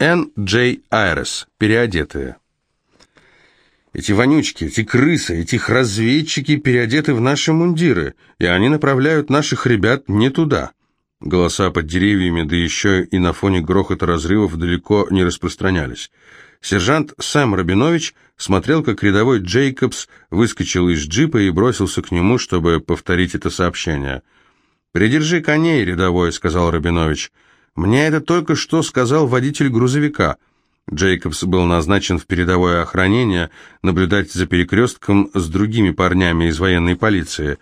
Н. Джей Айрес. Переодетые. Эти вонючки, эти крысы, этих разведчики переодеты в наши мундиры, и они направляют наших ребят не туда. Голоса под деревьями, да еще и на фоне грохота разрывов далеко не распространялись. Сержант Сэм Рабинович смотрел, как рядовой Джейкобс выскочил из джипа и бросился к нему, чтобы повторить это сообщение. «Придержи коней, рядовой», — сказал Рабинович. «Мне это только что сказал водитель грузовика». Джейкобс был назначен в передовое охранение наблюдать за перекрестком с другими парнями из военной полиции.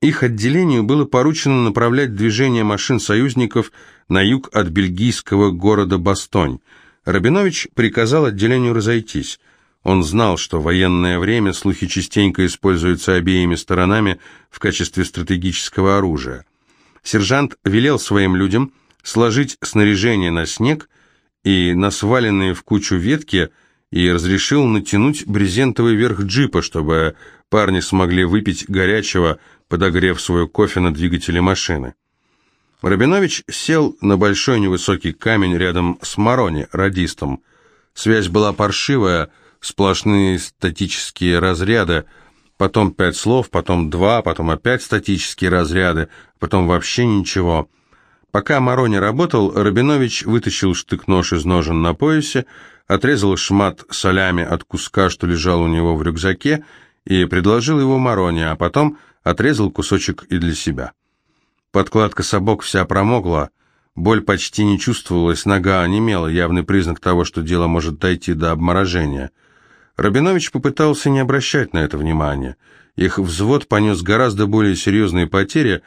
Их отделению было поручено направлять движение машин союзников на юг от бельгийского города Бастонь. Рабинович приказал отделению разойтись. Он знал, что в военное время слухи частенько используются обеими сторонами в качестве стратегического оружия. Сержант велел своим людям сложить снаряжение на снег и на сваленные в кучу ветки и разрешил натянуть брезентовый верх джипа, чтобы парни смогли выпить горячего, подогрев свой кофе на двигателе машины. Рабинович сел на большой невысокий камень рядом с Марони, радистом. Связь была паршивая, сплошные статические разряды, потом пять слов, потом два, потом опять статические разряды, потом вообще ничего. Пока Марони работал, Рабинович вытащил штык-нож из ножен на поясе, отрезал шмат солями от куска, что лежал у него в рюкзаке, и предложил его Марони, а потом отрезал кусочек и для себя. Подкладка сапог вся промокла, боль почти не чувствовалась, нога онемела, явный признак того, что дело может дойти до обморожения. Рабинович попытался не обращать на это внимания. Их взвод понес гораздо более серьезные потери,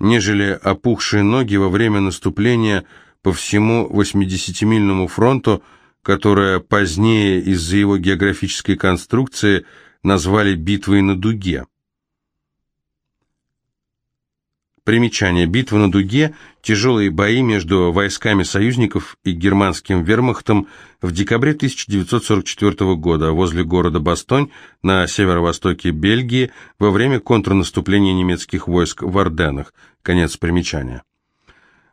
нежели опухшие ноги во время наступления по всему 80-мильному фронту, которое позднее из-за его географической конструкции назвали «битвой на дуге». Примечание. Битва на Дуге. Тяжелые бои между войсками союзников и германским вермахтом в декабре 1944 года возле города Бастонь на северо-востоке Бельгии во время контрнаступления немецких войск в Орденах. Конец примечания.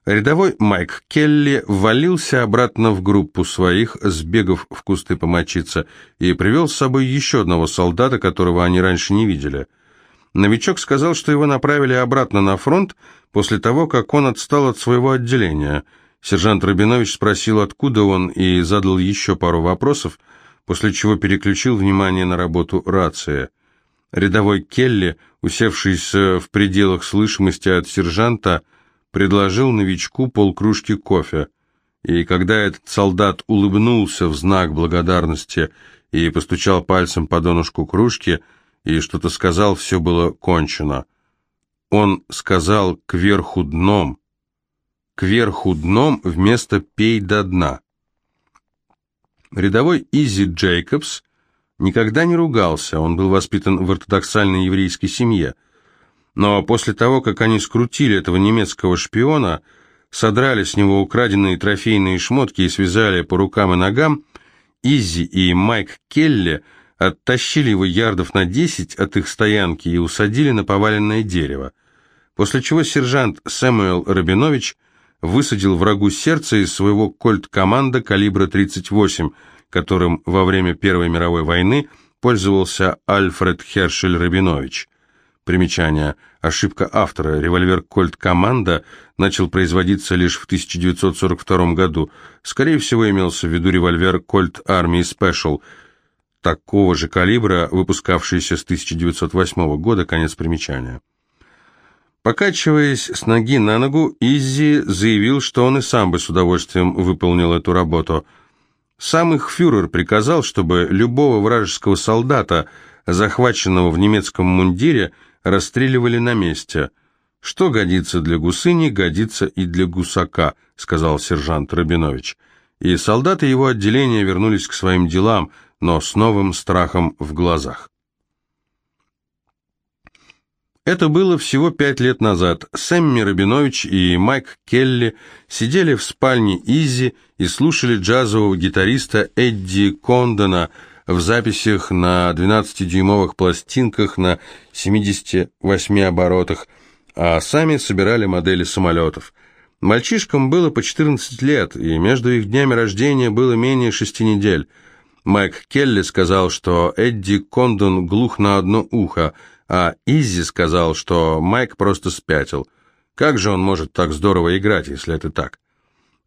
Рядовой Майк Келли ввалился обратно в группу своих, сбегав в кусты помочиться, и привел с собой еще одного солдата, которого они раньше не видели – Новичок сказал, что его направили обратно на фронт после того, как он отстал от своего отделения. Сержант Рабинович спросил, откуда он, и задал еще пару вопросов, после чего переключил внимание на работу рации. Рядовой Келли, усевшийся в пределах слышимости от сержанта, предложил новичку полкружки кофе. И когда этот солдат улыбнулся в знак благодарности и постучал пальцем по донышку кружки, и что-то сказал, все было кончено. Он сказал «кверху дном», «кверху дном» вместо «пей до дна». Рядовой Изи Джейкобс никогда не ругался, он был воспитан в ортодоксальной еврейской семье. Но после того, как они скрутили этого немецкого шпиона, содрали с него украденные трофейные шмотки и связали по рукам и ногам, Изи и Майк Келли – оттащили его ярдов на десять от их стоянки и усадили на поваленное дерево, после чего сержант Сэмюэл Рабинович высадил врагу сердце из своего кольт-команда калибра 38, которым во время Первой мировой войны пользовался Альфред Хершель Рабинович. Примечание. Ошибка автора. Револьвер «Кольт Команда» начал производиться лишь в 1942 году. Скорее всего, имелся в виду револьвер «Кольт Армии Спешл», такого же калибра, выпускавшийся с 1908 года, конец примечания. Покачиваясь с ноги на ногу, Иззи заявил, что он и сам бы с удовольствием выполнил эту работу. Сам их фюрер приказал, чтобы любого вражеского солдата, захваченного в немецком мундире, расстреливали на месте. «Что годится для гусыни, годится и для гусака», — сказал сержант Рабинович. И солдаты его отделения вернулись к своим делам — но с новым страхом в глазах. Это было всего пять лет назад. Сэмми Рабинович и Майк Келли сидели в спальне Изи и слушали джазового гитариста Эдди Кондона в записях на 12-дюймовых пластинках на 78 оборотах, а сами собирали модели самолетов. Мальчишкам было по 14 лет, и между их днями рождения было менее шести недель. Майк Келли сказал, что Эдди Кондон глух на одно ухо, а Изи сказал, что Майк просто спятил. Как же он может так здорово играть, если это так?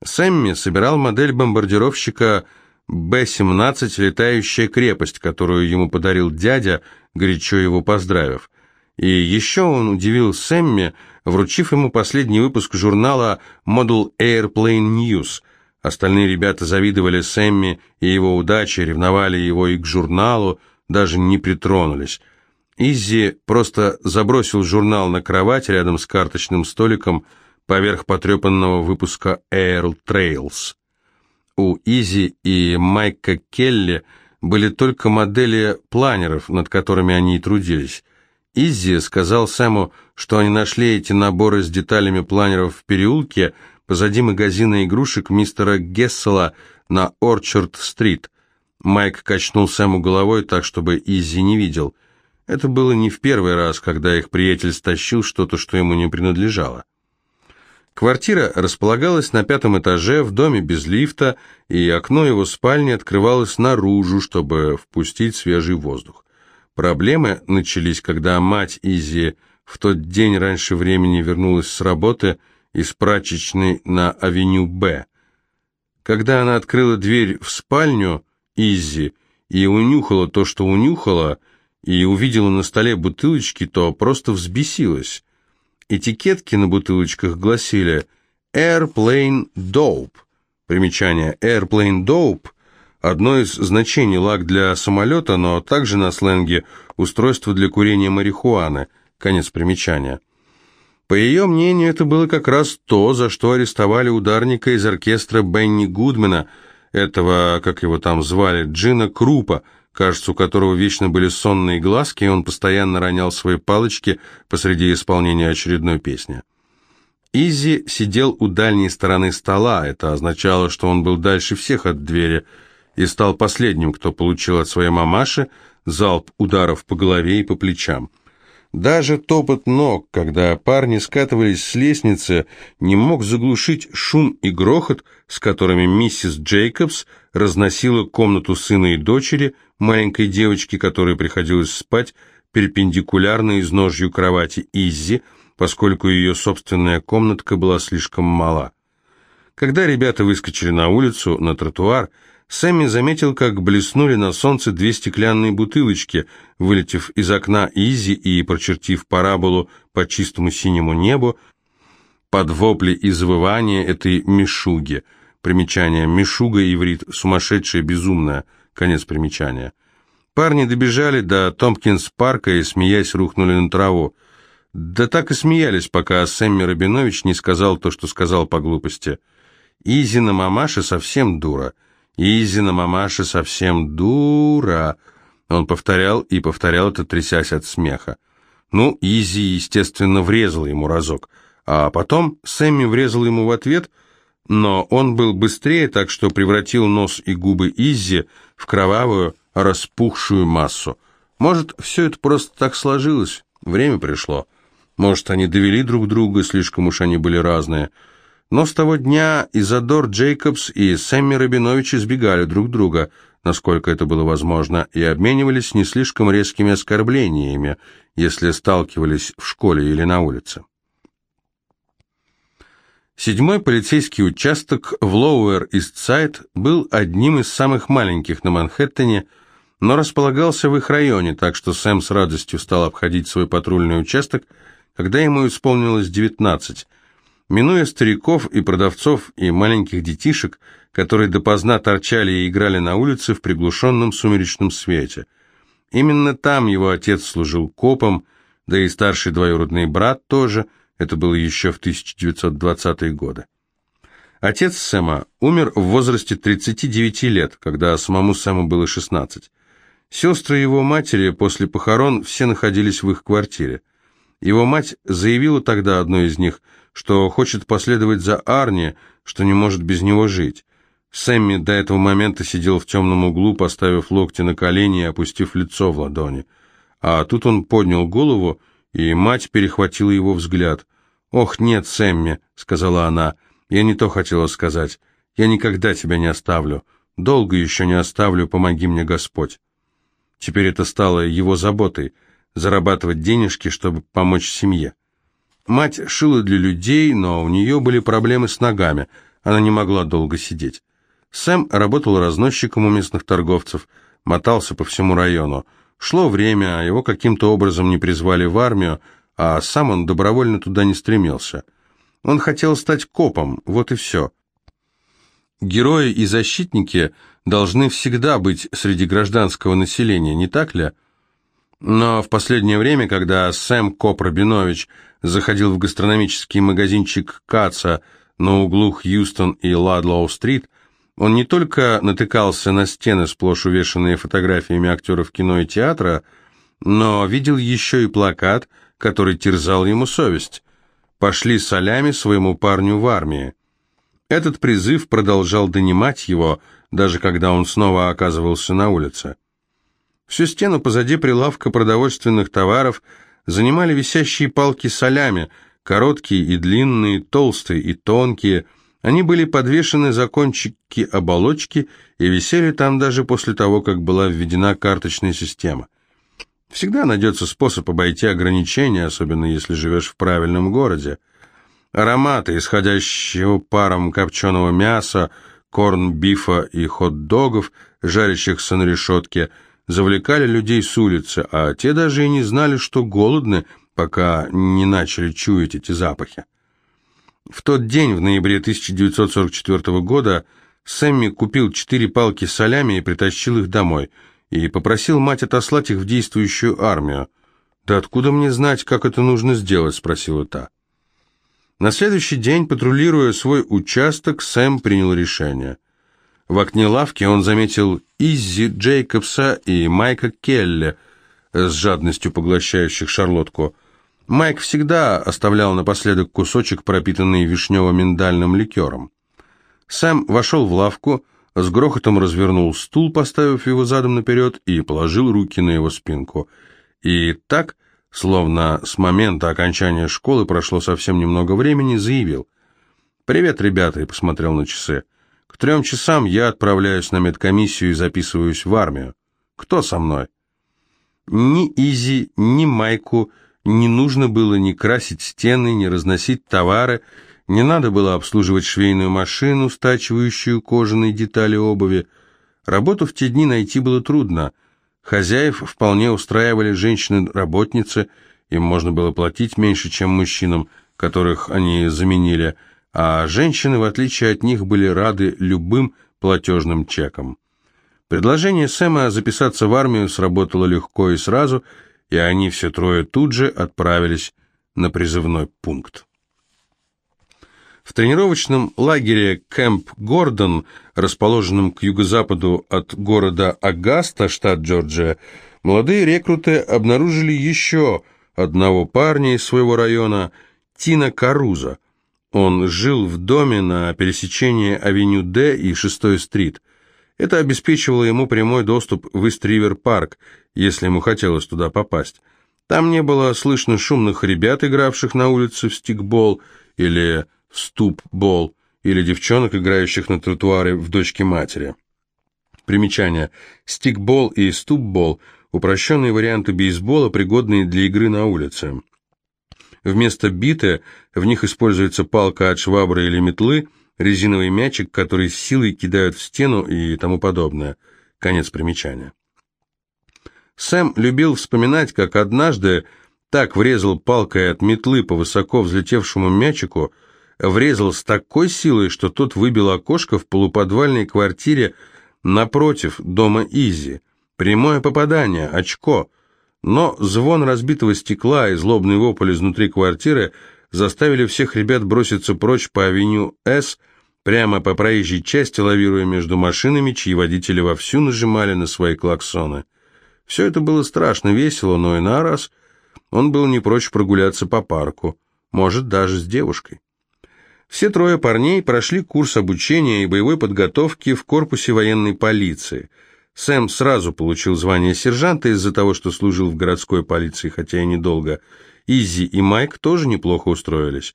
Сэмми собирал модель бомбардировщика Б-17 «Летающая крепость», которую ему подарил дядя, горячо его поздравив. И еще он удивил Сэмми, вручив ему последний выпуск журнала Model Airplane News. Остальные ребята завидовали Сэмми и его удаче, ревновали его и к журналу, даже не притронулись. Иззи просто забросил журнал на кровать рядом с карточным столиком поверх потрепанного выпуска Air Trails. У Изи и Майка Келли были только модели планеров, над которыми они и трудились. Изи сказал Сэму, что они нашли эти наборы с деталями планеров в переулке позади магазина игрушек мистера Гессела на Орчард-стрит. Майк качнул Сэму головой так, чтобы Изи не видел. Это было не в первый раз, когда их приятель стащил что-то, что ему не принадлежало. Квартира располагалась на пятом этаже в доме без лифта, и окно его спальни открывалось наружу, чтобы впустить свежий воздух. Проблемы начались, когда мать Изи в тот день раньше времени вернулась с работы из прачечной на авеню Б. Когда она открыла дверь в спальню Изи и унюхала то, что унюхала, и увидела на столе бутылочки, то просто взбесилась. Этикетки на бутылочках гласили «Airplane Dope». Примечание «Airplane Dope» – одно из значений лак для самолета, но также на сленге устройство для курения марихуаны. Конец примечания. По ее мнению, это было как раз то, за что арестовали ударника из оркестра Бенни Гудмена, этого, как его там звали, Джина Крупа – кажется, у которого вечно были сонные глазки, и он постоянно ронял свои палочки посреди исполнения очередной песни. Изи сидел у дальней стороны стола, это означало, что он был дальше всех от двери, и стал последним, кто получил от своей мамаши залп ударов по голове и по плечам. Даже топот ног, когда парни скатывались с лестницы, не мог заглушить шум и грохот, с которыми миссис Джейкобс разносила комнату сына и дочери, маленькой девочки, которой приходилось спать перпендикулярно изножью кровати Иззи, поскольку ее собственная комнатка была слишком мала. Когда ребята выскочили на улицу, на тротуар, Сэмми заметил, как блеснули на солнце две стеклянные бутылочки, вылетев из окна Изи и прочертив параболу по чистому синему небу, под вопли и завывания этой мишуги. Примечание «мишуга» иврит «сумасшедшая, безумная», конец примечания. Парни добежали до Томпкинс-парка и, смеясь, рухнули на траву. Да так и смеялись, пока Сэмми Рабинович не сказал то, что сказал по глупости. «Изина мамаша совсем дура». «Изина, мамаша, совсем дура!» Он повторял и повторял это, трясясь от смеха. Ну, Изи, естественно, врезал ему разок, а потом Сэмми врезал ему в ответ, но он был быстрее, так что превратил нос и губы Изи в кровавую, распухшую массу. Может, все это просто так сложилось, время пришло. Может, они довели друг друга, слишком уж они были разные. Но с того дня Изадор Джейкобс и Сэмми Рабинович избегали друг друга, насколько это было возможно, и обменивались не слишком резкими оскорблениями, если сталкивались в школе или на улице. Седьмой полицейский участок в Лоуэр-Ист-Сайд был одним из самых маленьких на Манхэттене, но располагался в их районе, так что Сэм с радостью стал обходить свой патрульный участок, когда ему исполнилось девятнадцать, Минуя стариков и продавцов и маленьких детишек, которые допоздна торчали и играли на улице в приглушенном сумеречном свете. Именно там его отец служил копом, да и старший двоюродный брат тоже, это было еще в 1920-е годы. Отец Сэма умер в возрасте 39 лет, когда самому Сэму было 16. Сестры его матери после похорон все находились в их квартире. Его мать заявила тогда одной из них – что хочет последовать за Арни, что не может без него жить. Сэмми до этого момента сидел в темном углу, поставив локти на колени и опустив лицо в ладони. А тут он поднял голову, и мать перехватила его взгляд. «Ох, нет, Сэмми», — сказала она, Я не то хотела сказать. Я никогда тебя не оставлю. Долго еще не оставлю, помоги мне Господь. Теперь это стало его заботой – зарабатывать денежки, чтобы помочь семье. Мать шила для людей, но у нее были проблемы с ногами, она не могла долго сидеть. Сэм работал разносчиком у местных торговцев, мотался по всему району. Шло время, а его каким-то образом не призвали в армию, а сам он добровольно туда не стремился. Он хотел стать копом, вот и все. Герои и защитники должны всегда быть среди гражданского населения, не так ли? Но в последнее время, когда Сэм Коп заходил в гастрономический магазинчик Каца на углу Хьюстон и Ладлоу-стрит, он не только натыкался на стены, сплошь увешанные фотографиями актеров кино и театра, но видел еще и плакат, который терзал ему совесть. «Пошли солями своему парню в армии». Этот призыв продолжал донимать его, даже когда он снова оказывался на улице. Всю стену позади прилавка продовольственных товаров занимали висящие палки солями, короткие и длинные, толстые и тонкие – они были подвешены за кончики оболочки и висели там даже после того, как была введена карточная система. Всегда найдется способ обойти ограничения, особенно если живешь в правильном городе. Ароматы, исходящего паром копченого мяса, корн-бифа и хот-догов, жарящихся на решетке, завлекали людей с улицы, а те даже и не знали, что голодны, пока не начали чуять эти запахи. В тот день, в ноябре 1944 года, Сэмми купил четыре палки солями и притащил их домой, и попросил мать отослать их в действующую армию. «Да откуда мне знать, как это нужно сделать?» – спросила та. На следующий день, патрулируя свой участок, Сэм принял решение. В окне лавки он заметил Иззи Джейкобса и Майка Келли, с жадностью поглощающих шарлотку – Майк всегда оставлял напоследок кусочек, пропитанный вишнево-миндальным ликером. Сэм вошел в лавку, с грохотом развернул стул, поставив его задом наперед, и положил руки на его спинку. И так, словно с момента окончания школы прошло совсем немного времени, заявил. «Привет, ребята», и посмотрел на часы. «К трем часам я отправляюсь на медкомиссию и записываюсь в армию. Кто со мной?» Ни Изи, ни Майку, не нужно было ни красить стены, ни разносить товары, не надо было обслуживать швейную машину, стачивающую кожаные детали обуви. Работу в те дни найти было трудно. Хозяев вполне устраивали женщины-работницы, им можно было платить меньше, чем мужчинам, которых они заменили, а женщины, в отличие от них, были рады любым платежным чекам. Предложение Сэма записаться в армию сработало легко и сразу – и они все трое тут же отправились на призывной пункт. В тренировочном лагере Кэмп Гордон, расположенном к юго-западу от города Агаста, штат Джорджия, молодые рекруты обнаружили еще одного парня из своего района, Тина Каруза. Он жил в доме на пересечении авеню Д и 6 стрит. Это обеспечивало ему прямой доступ в Ист-Ривер-парк, если ему хотелось туда попасть. Там не было слышно шумных ребят, игравших на улице в стикбол или в ступбол, или девчонок, играющих на тротуаре в дочке матери. Примечание. Стикбол и ступбол – упрощенные варианты бейсбола, пригодные для игры на улице. Вместо биты в них используется палка от швабры или метлы – резиновый мячик, который силой кидают в стену и тому подобное. Конец примечания. Сэм любил вспоминать, как однажды так врезал палкой от метлы по высоко взлетевшему мячику, врезал с такой силой, что тот выбил окошко в полуподвальной квартире напротив дома Изи. Прямое попадание, очко. Но звон разбитого стекла и злобный вопль изнутри квартиры заставили всех ребят броситься прочь по авеню С, прямо по проезжей части, лавируя между машинами, чьи водители вовсю нажимали на свои клаксоны. Все это было страшно весело, но и на раз он был не прочь прогуляться по парку, может, даже с девушкой. Все трое парней прошли курс обучения и боевой подготовки в корпусе военной полиции. Сэм сразу получил звание сержанта из-за того, что служил в городской полиции, хотя и недолго. Изи и Майк тоже неплохо устроились.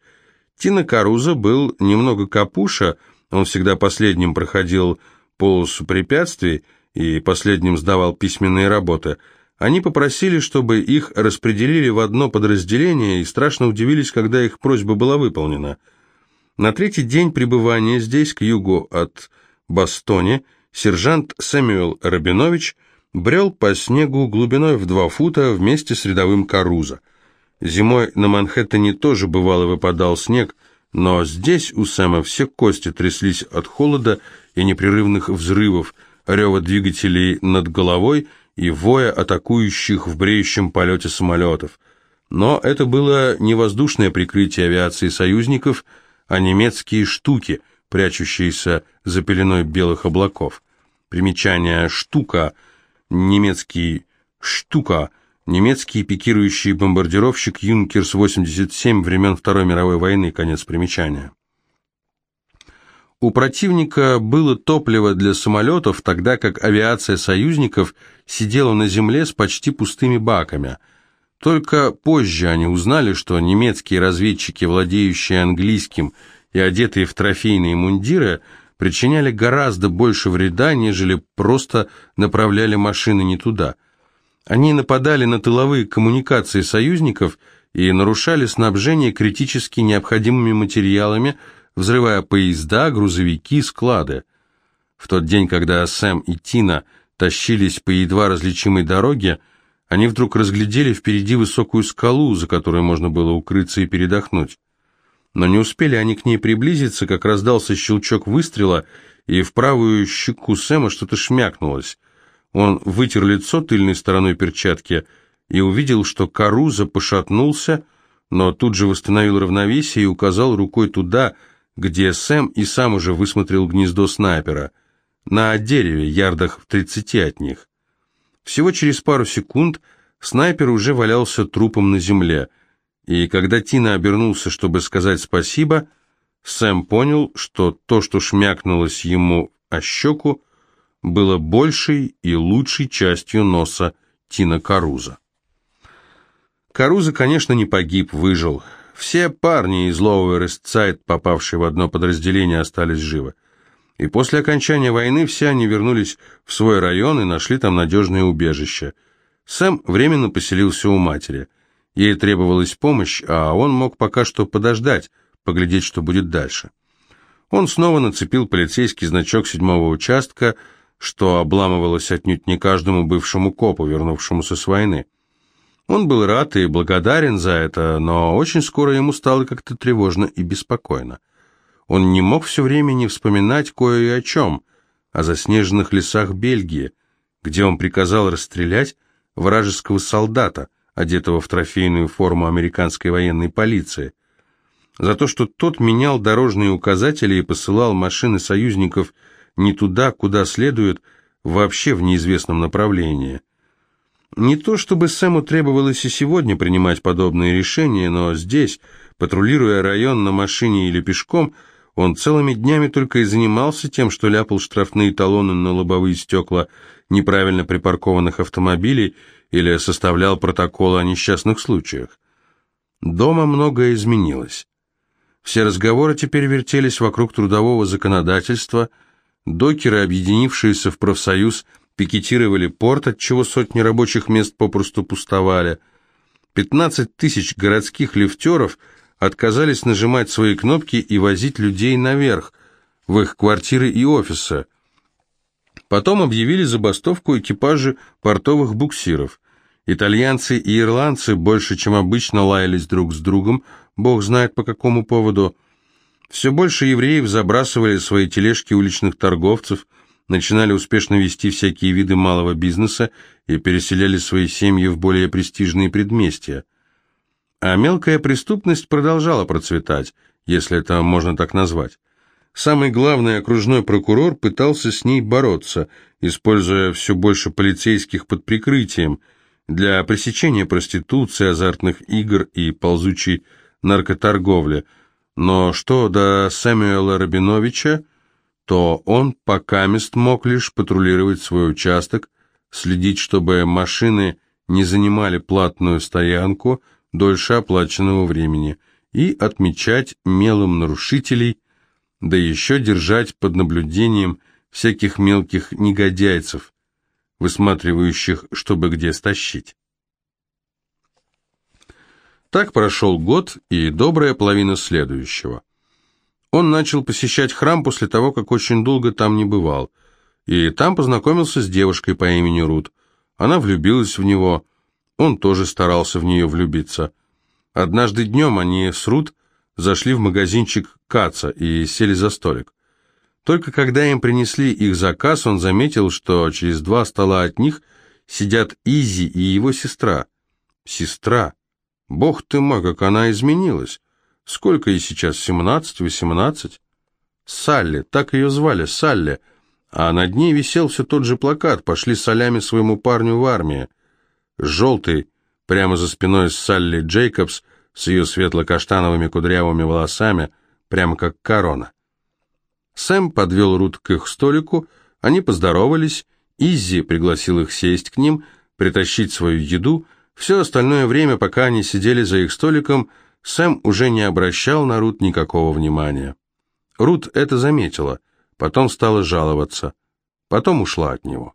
Тина Каруза был немного капуша, он всегда последним проходил полосу препятствий и последним сдавал письменные работы. Они попросили, чтобы их распределили в одно подразделение и страшно удивились, когда их просьба была выполнена. На третий день пребывания здесь, к югу от Бастоне, сержант Сэмюэл Рабинович брел по снегу глубиной в два фута вместе с рядовым Каруза. Зимой на Манхэттене тоже бывало выпадал снег, но здесь у Сэма все кости тряслись от холода и непрерывных взрывов, рева двигателей над головой и воя атакующих в бреющем полете самолетов. Но это было не воздушное прикрытие авиации союзников, а немецкие штуки, прячущиеся за пеленой белых облаков. Примечание «штука» немецкий «штука» немецкий пикирующий бомбардировщик «Юнкерс-87» времен Второй мировой войны, конец примечания. У противника было топливо для самолетов, тогда как авиация союзников сидела на земле с почти пустыми баками. Только позже они узнали, что немецкие разведчики, владеющие английским и одетые в трофейные мундиры, причиняли гораздо больше вреда, нежели просто направляли машины не туда. Они нападали на тыловые коммуникации союзников и нарушали снабжение критически необходимыми материалами, взрывая поезда, грузовики, склады. В тот день, когда Сэм и Тина тащились по едва различимой дороге, они вдруг разглядели впереди высокую скалу, за которой можно было укрыться и передохнуть. Но не успели они к ней приблизиться, как раздался щелчок выстрела, и в правую щеку Сэма что-то шмякнулось. Он вытер лицо тыльной стороной перчатки и увидел, что Каруза пошатнулся, но тут же восстановил равновесие и указал рукой туда, где Сэм и сам уже высмотрел гнездо снайпера, на дереве, ярдах в тридцати от них. Всего через пару секунд снайпер уже валялся трупом на земле, и когда Тина обернулся, чтобы сказать спасибо, Сэм понял, что то, что шмякнулось ему о щеку, было большей и лучшей частью носа Тина Каруза. Каруза, конечно, не погиб, выжил. Все парни из Lower East попавшие в одно подразделение, остались живы. И после окончания войны все они вернулись в свой район и нашли там надежное убежище. Сэм временно поселился у матери. Ей требовалась помощь, а он мог пока что подождать, поглядеть, что будет дальше. Он снова нацепил полицейский значок седьмого участка, что обламывалось отнюдь не каждому бывшему копу, вернувшемуся с войны. Он был рад и благодарен за это, но очень скоро ему стало как-то тревожно и беспокойно. Он не мог все время не вспоминать кое и о чем, о заснеженных лесах Бельгии, где он приказал расстрелять вражеского солдата, одетого в трофейную форму американской военной полиции, за то, что тот менял дорожные указатели и посылал машины союзников не туда, куда следует, вообще в неизвестном направлении – не то чтобы Сэму требовалось и сегодня принимать подобные решения, но здесь, патрулируя район на машине или пешком, он целыми днями только и занимался тем, что ляпал штрафные талоны на лобовые стекла неправильно припаркованных автомобилей или составлял протоколы о несчастных случаях. Дома многое изменилось. Все разговоры теперь вертелись вокруг трудового законодательства, докеры, объединившиеся в профсоюз, пикетировали порт, отчего сотни рабочих мест попросту пустовали. 15 тысяч городских лифтеров отказались нажимать свои кнопки и возить людей наверх, в их квартиры и офисы. Потом объявили забастовку экипажи портовых буксиров. Итальянцы и ирландцы больше, чем обычно, лаялись друг с другом, бог знает по какому поводу. Все больше евреев забрасывали свои тележки уличных торговцев – начинали успешно вести всякие виды малого бизнеса и переселяли свои семьи в более престижные предместья. А мелкая преступность продолжала процветать, если это можно так назвать. Самый главный окружной прокурор пытался с ней бороться, используя все больше полицейских под прикрытием для пресечения проституции, азартных игр и ползучей наркоторговли. Но что до Сэмюэла Рабиновича, то он покамест мог лишь патрулировать свой участок, следить, чтобы машины не занимали платную стоянку дольше оплаченного времени и отмечать мелом нарушителей, да еще держать под наблюдением всяких мелких негодяйцев, высматривающих, чтобы где стащить. Так прошел год и добрая половина следующего. Он начал посещать храм после того, как очень долго там не бывал, и там познакомился с девушкой по имени Рут. Она влюбилась в него, он тоже старался в нее влюбиться. Однажды днем они с Рут зашли в магазинчик Каца и сели за столик. Только когда им принесли их заказ, он заметил, что через два стола от них сидят Изи и его сестра. Сестра. Бог ты мой, как она изменилась. Сколько ей сейчас, семнадцать, восемнадцать? Салли, так ее звали, Салли. А над ней висел все тот же плакат «Пошли солями своему парню в армии». Желтый, прямо за спиной Салли Джейкобс, с ее светло-каштановыми кудрявыми волосами, прямо как корона. Сэм подвел Рут к их столику, они поздоровались, Иззи пригласил их сесть к ним, притащить свою еду — все остальное время, пока они сидели за их столиком, Сэм уже не обращал на Рут никакого внимания. Рут это заметила, потом стала жаловаться, потом ушла от него.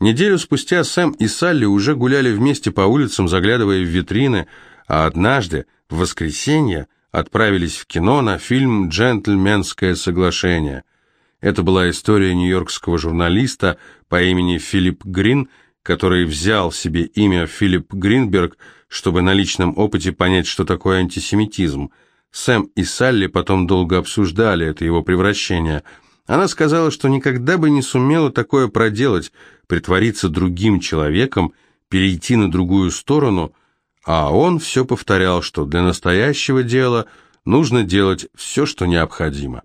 Неделю спустя Сэм и Салли уже гуляли вместе по улицам, заглядывая в витрины, а однажды, в воскресенье, отправились в кино на фильм «Джентльменское соглашение». Это была история нью-йоркского журналиста по имени Филипп Грин – который взял себе имя Филипп Гринберг, чтобы на личном опыте понять, что такое антисемитизм. Сэм и Салли потом долго обсуждали это его превращение. Она сказала, что никогда бы не сумела такое проделать, притвориться другим человеком, перейти на другую сторону, а он все повторял, что для настоящего дела нужно делать все, что необходимо.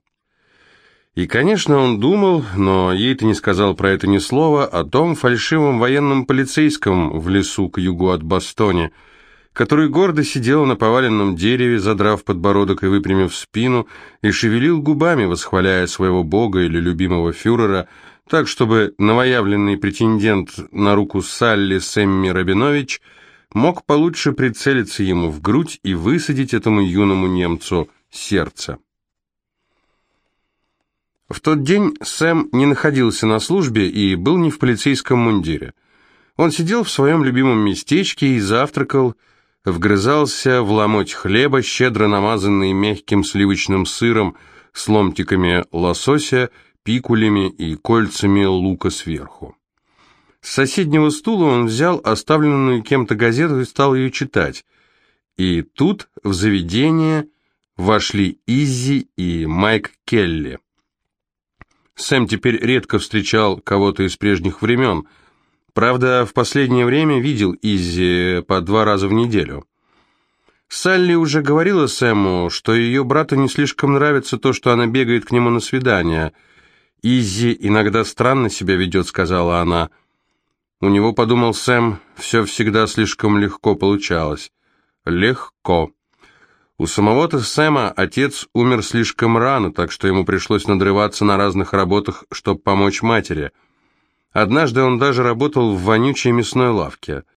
И, конечно, он думал, но ей-то не сказал про это ни слова, о том фальшивом военном полицейском в лесу к югу от Бастони, который гордо сидел на поваленном дереве, задрав подбородок и выпрямив спину, и шевелил губами, восхваляя своего бога или любимого фюрера, так, чтобы новоявленный претендент на руку Салли Сэмми Рабинович мог получше прицелиться ему в грудь и высадить этому юному немцу сердце. В тот день Сэм не находился на службе и был не в полицейском мундире. Он сидел в своем любимом местечке и завтракал, вгрызался в ломоть хлеба, щедро намазанный мягким сливочным сыром, с ломтиками лосося, пикулями и кольцами лука сверху. С соседнего стула он взял оставленную кем-то газету и стал ее читать. И тут в заведение вошли Изи и Майк Келли. Сэм теперь редко встречал кого-то из прежних времен. Правда, в последнее время видел Изи по два раза в неделю. Салли уже говорила Сэму, что ее брату не слишком нравится то, что она бегает к нему на свидание. «Изи иногда странно себя ведет», — сказала она. У него, подумал Сэм, все всегда слишком легко получалось. Легко. У самого-то Сэма отец умер слишком рано, так что ему пришлось надрываться на разных работах, чтобы помочь матери. Однажды он даже работал в вонючей мясной лавке –